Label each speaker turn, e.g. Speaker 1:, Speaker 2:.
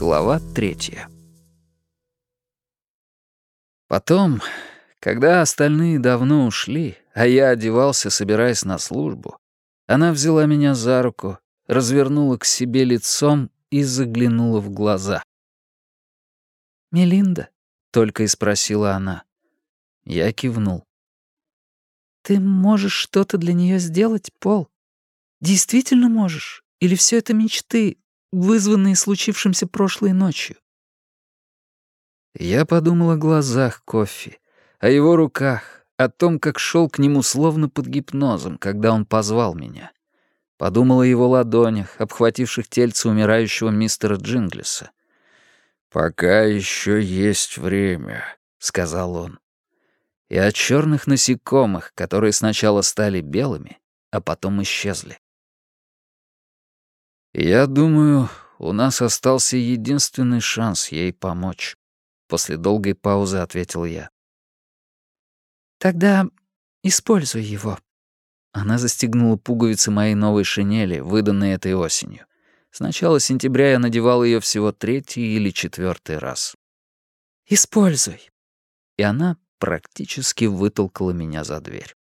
Speaker 1: Глава третья. Потом, когда остальные давно ушли, а я одевался, собираясь на службу, она взяла меня за руку, развернула к себе лицом и заглянула в глаза. «Мелинда?» — только и спросила она. Я кивнул. «Ты можешь что-то для нее сделать, Пол? Действительно можешь? Или все это мечты, вызванные случившимся прошлой ночью?» Я подумал о глазах Кофи, о его руках, о том, как шел к нему словно под гипнозом, когда он позвал меня. Подумал о его ладонях, обхвативших тельце умирающего мистера Джинглиса. «Пока еще есть время», — сказал он. И о черных насекомых, которые сначала стали белыми, а потом исчезли. Я думаю, у нас остался единственный шанс ей помочь. После долгой паузы ответил я. Тогда используй его. Она застегнула пуговицы моей новой шинели, выданной этой осенью. С начала сентября я надевал ее всего третий или четвертый раз. «Используй». И она практически вытолкала меня за дверь.